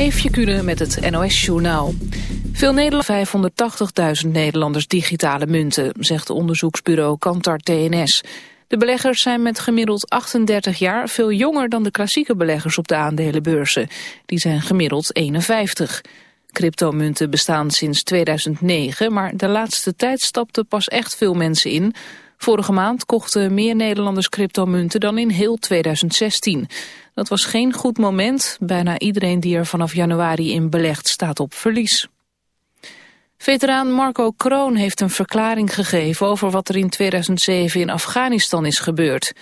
Eefje Kunnen met het NOS-journaal. Veel Nederlanders 580.000 Nederlanders digitale munten, zegt onderzoeksbureau Kantar TNS. De beleggers zijn met gemiddeld 38 jaar veel jonger dan de klassieke beleggers op de aandelenbeurzen. Die zijn gemiddeld 51. Cryptomunten bestaan sinds 2009, maar de laatste tijd stapten pas echt veel mensen in. Vorige maand kochten meer Nederlanders cryptomunten dan in heel 2016. Dat was geen goed moment. Bijna iedereen die er vanaf januari in belegt staat op verlies. Veteraan Marco Kroon heeft een verklaring gegeven over wat er in 2007 in Afghanistan is gebeurd.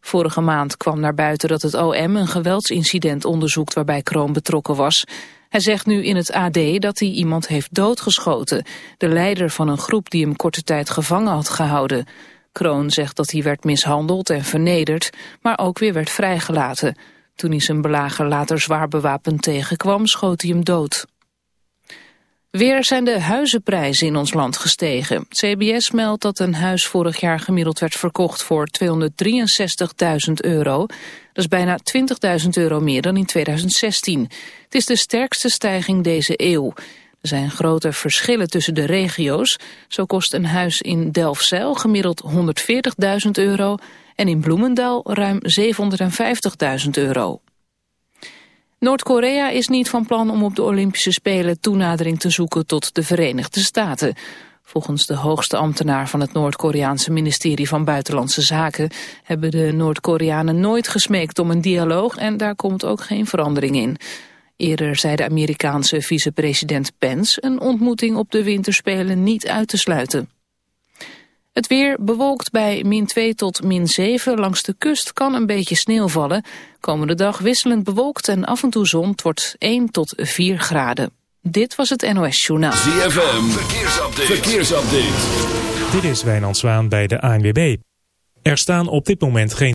Vorige maand kwam naar buiten dat het OM een geweldsincident onderzoekt waarbij Kroon betrokken was. Hij zegt nu in het AD dat hij iemand heeft doodgeschoten, de leider van een groep die hem korte tijd gevangen had gehouden. Kroon zegt dat hij werd mishandeld en vernederd, maar ook weer werd vrijgelaten. Toen hij zijn belager later zwaar bewapend tegenkwam, schoot hij hem dood. Weer zijn de huizenprijzen in ons land gestegen. CBS meldt dat een huis vorig jaar gemiddeld werd verkocht voor 263.000 euro. Dat is bijna 20.000 euro meer dan in 2016. Het is de sterkste stijging deze eeuw. Er zijn grote verschillen tussen de regio's. Zo kost een huis in Delfzijl gemiddeld 140.000 euro en in Bloemendaal ruim 750.000 euro. Noord-Korea is niet van plan om op de Olympische Spelen toenadering te zoeken tot de Verenigde Staten. Volgens de hoogste ambtenaar van het Noord-Koreaanse ministerie van Buitenlandse Zaken hebben de Noord-Koreanen nooit gesmeekt om een dialoog en daar komt ook geen verandering in. Eerder zei de Amerikaanse vicepresident Pence een ontmoeting op de winterspelen niet uit te sluiten. Het weer bewolkt bij min 2 tot min 7. Langs de kust kan een beetje sneeuw vallen. Komende dag wisselend bewolkt en af en toe zon. Het wordt 1 tot 4 graden. Dit was het NOS Journaal. ZFM, verkeersupdate. verkeersupdate. Dit is Wijnand Zwaan bij de ANWB. Er staan op dit moment geen...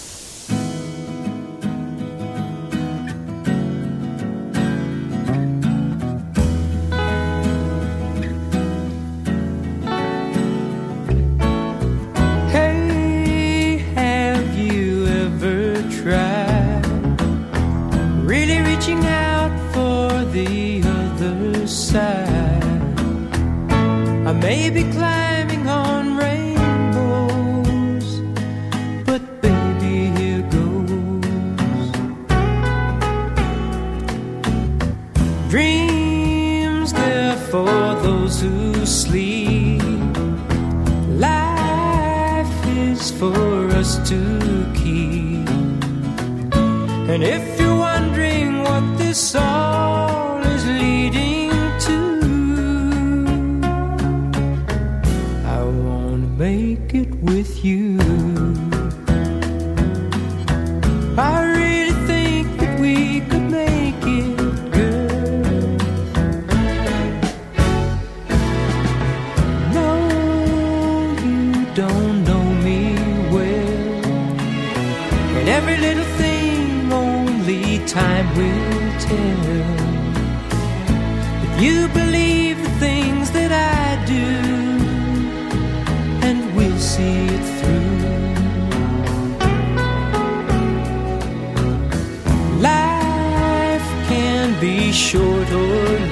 You believe the things that I do and we'll see it through. Life can be short or long.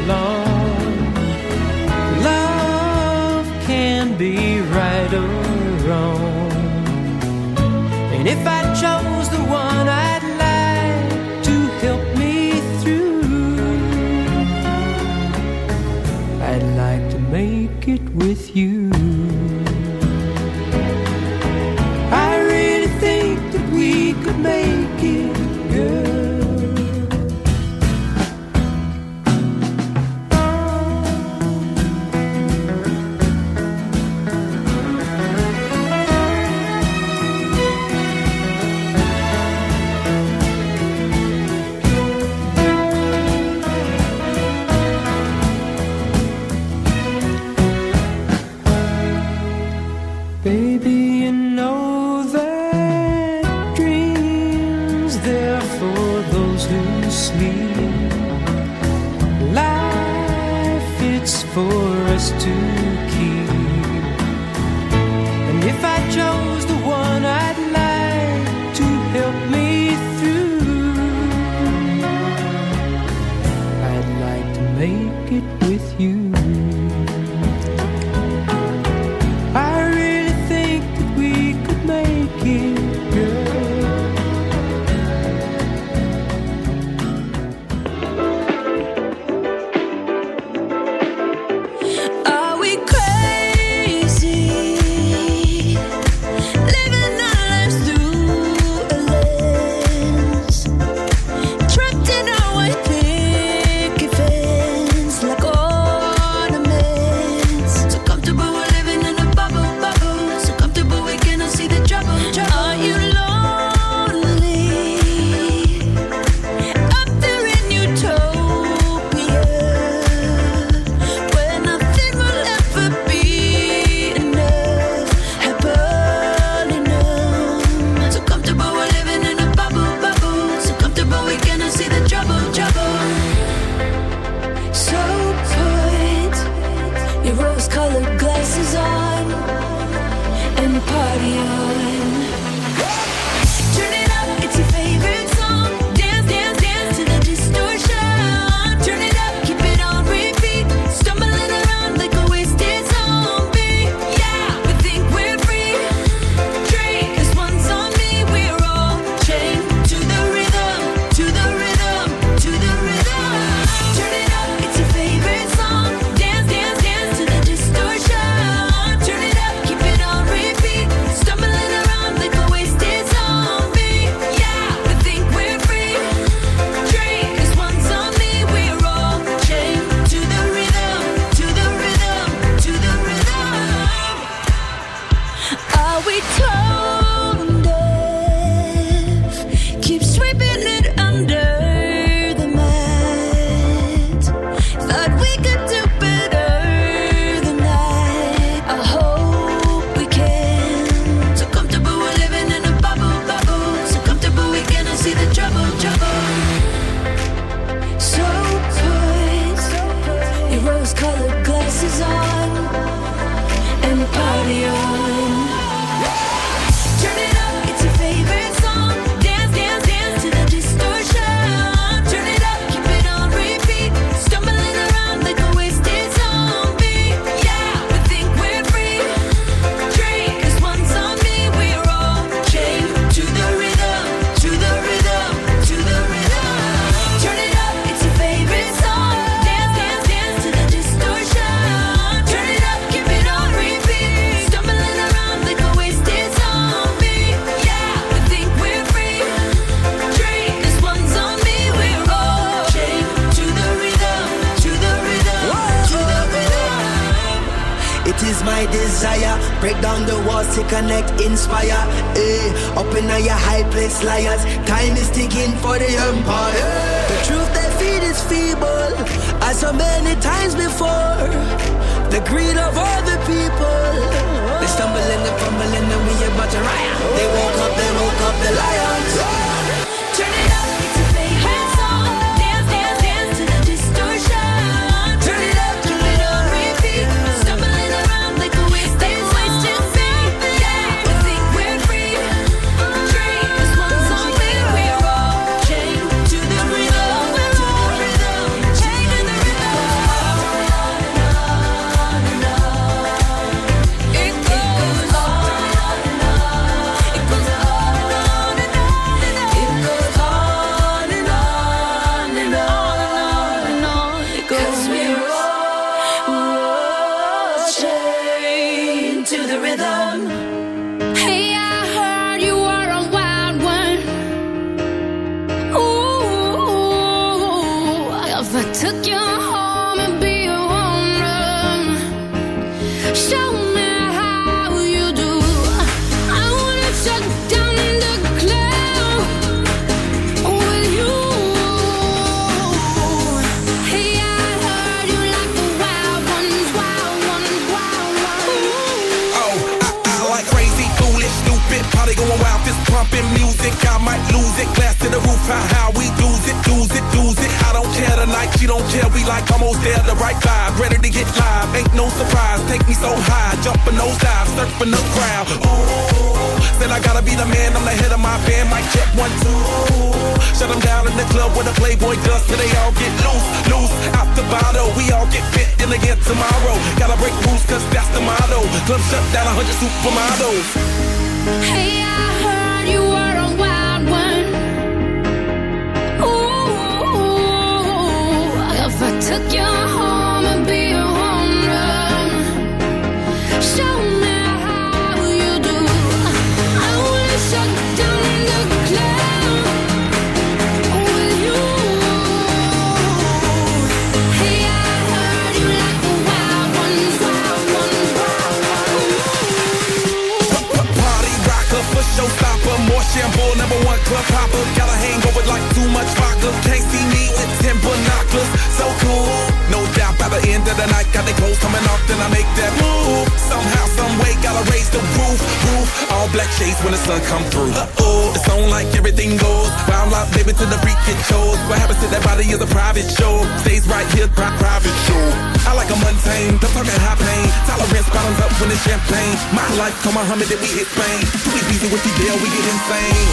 right here, pri- private show. I like a mundane, the fucking high pain. Tolerance bottoms up when it's champagne. My life, come on, Muhammad, then we hit Spain. Pretty easy with the deal, we get insane.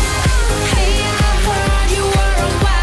Hey, I heard you were a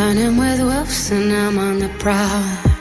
Running with wolves and I'm on the prowl.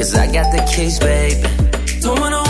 Cause I got the keys, babe. Don't wanna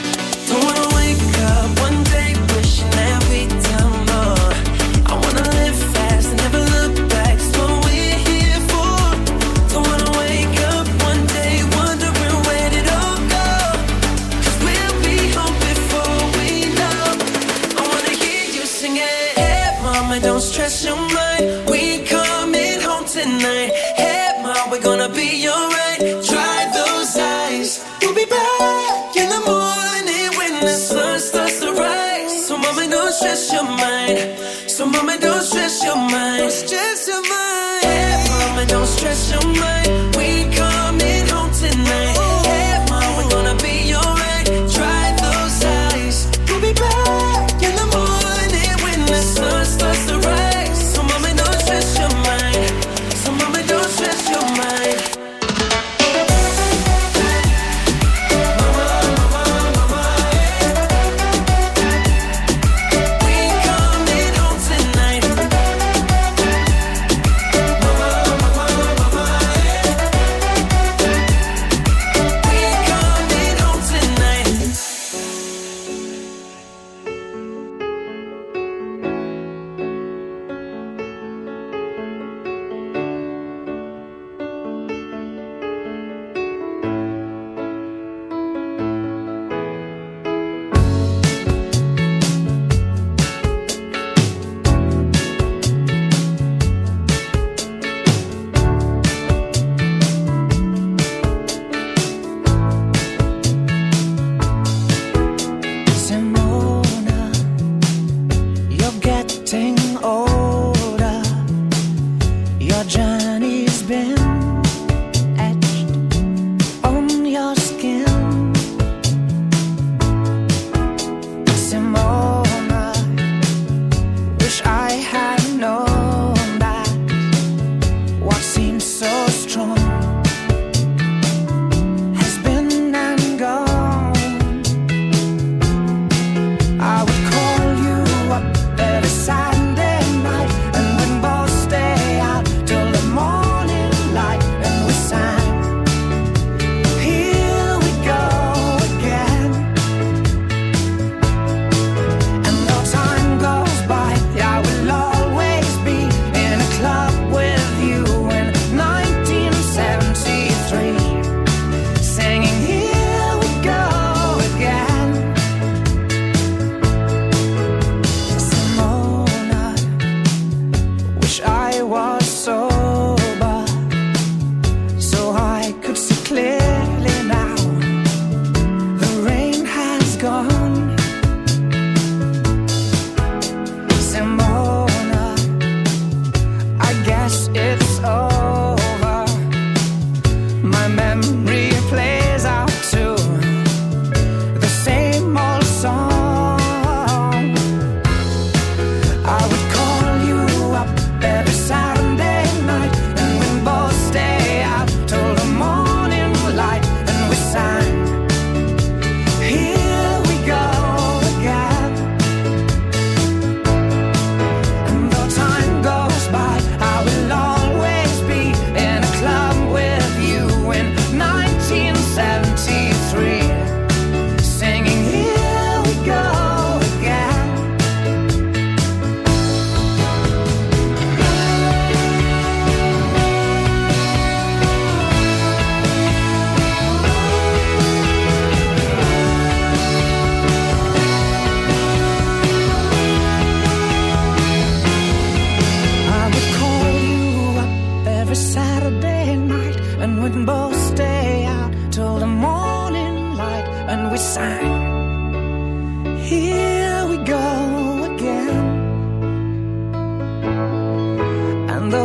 mind. It's just a mind.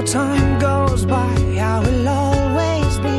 Time goes by, I will always be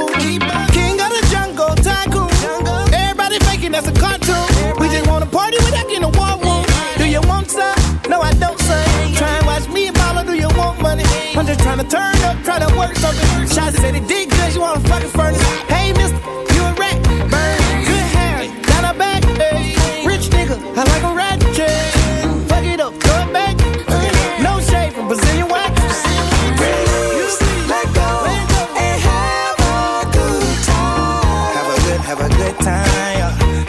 Her. King of the jungle, tycoon. Everybody faking that's a cartoon. We just wanna party without getting a war room. Do you want some? No, I don't, son. Try and watch me and Paula, do you want money? I'm just trying to turn up, try to work something. Shots said it did good, you wanna fucking furnace.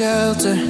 Shelter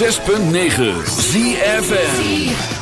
106.9 ZFN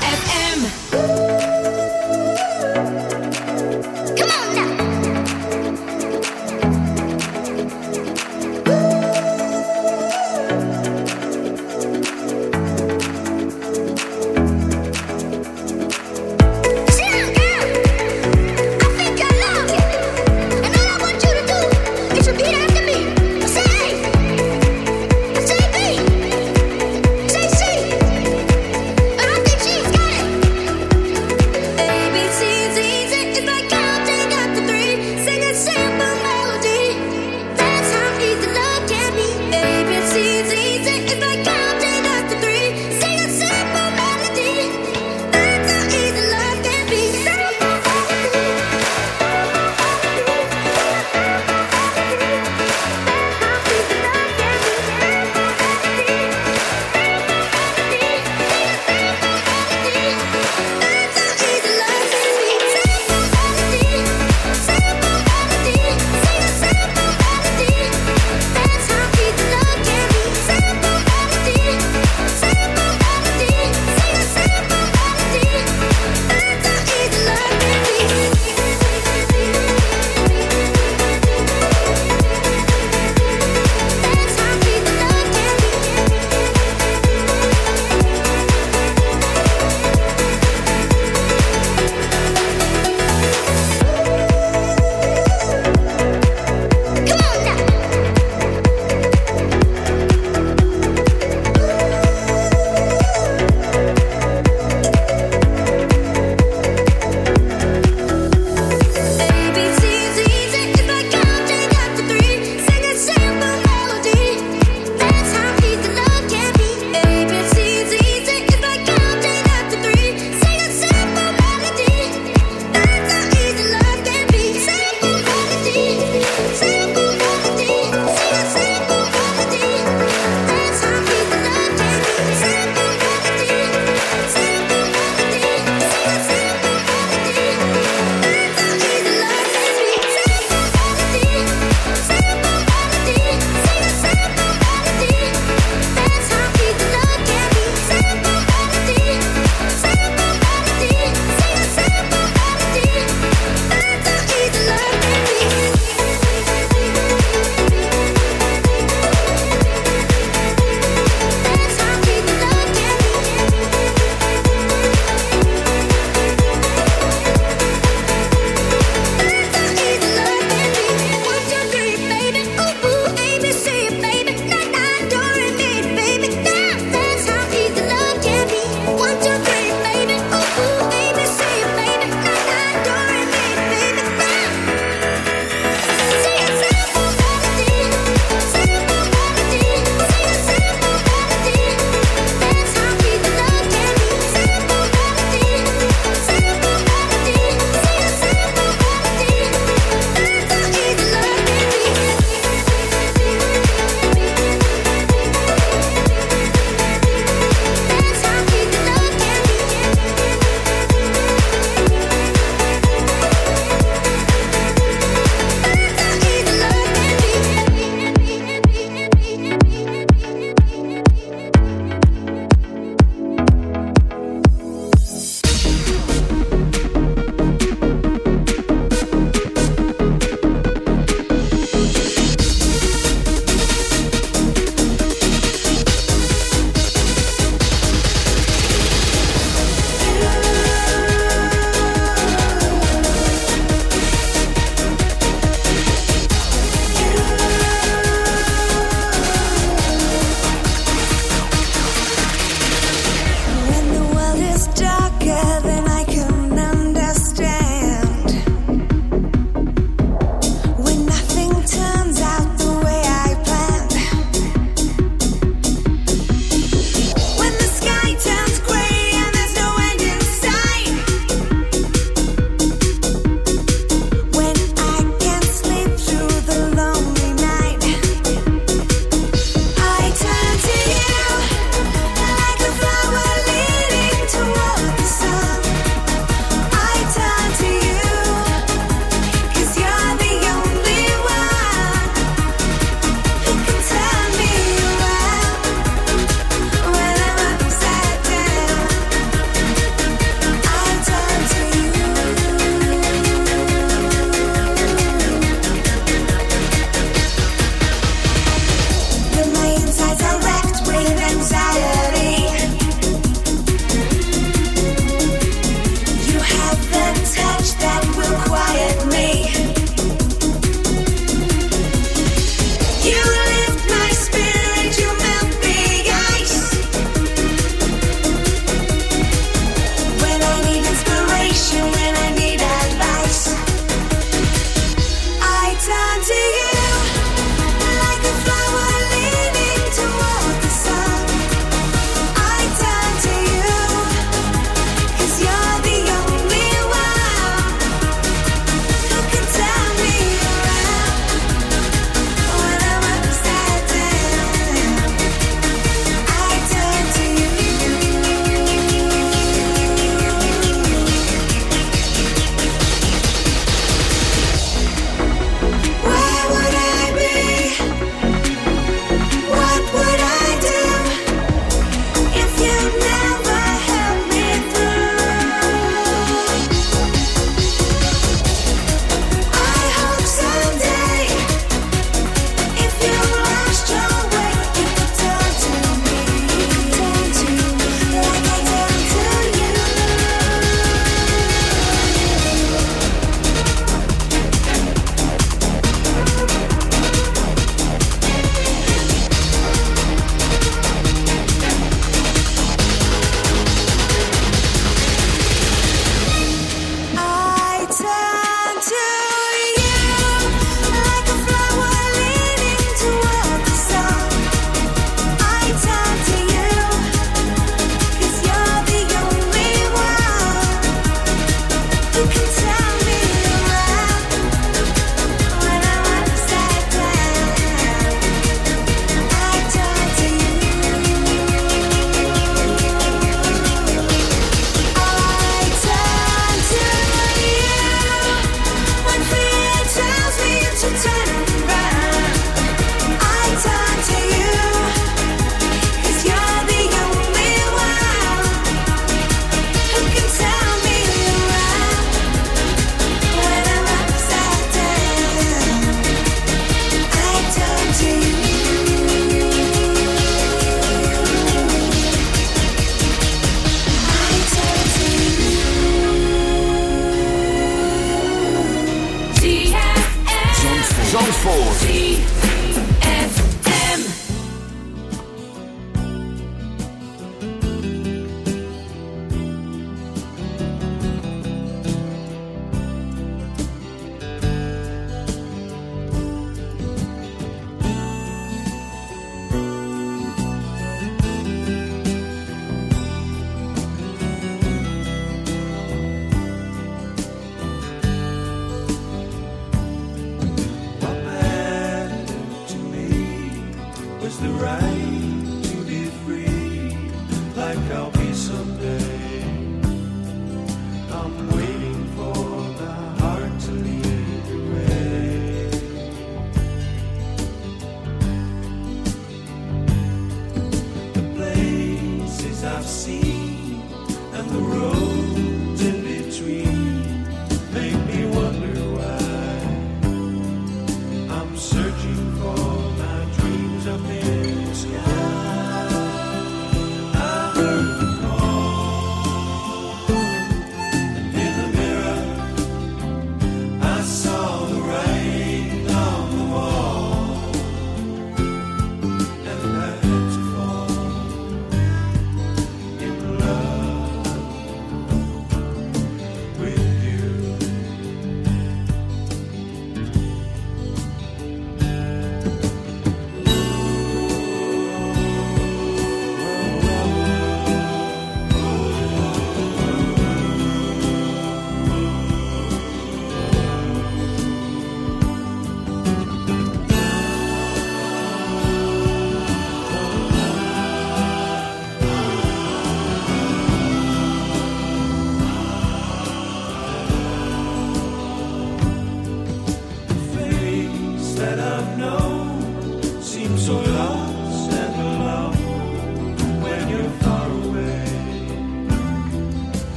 absurd.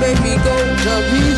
make me go to me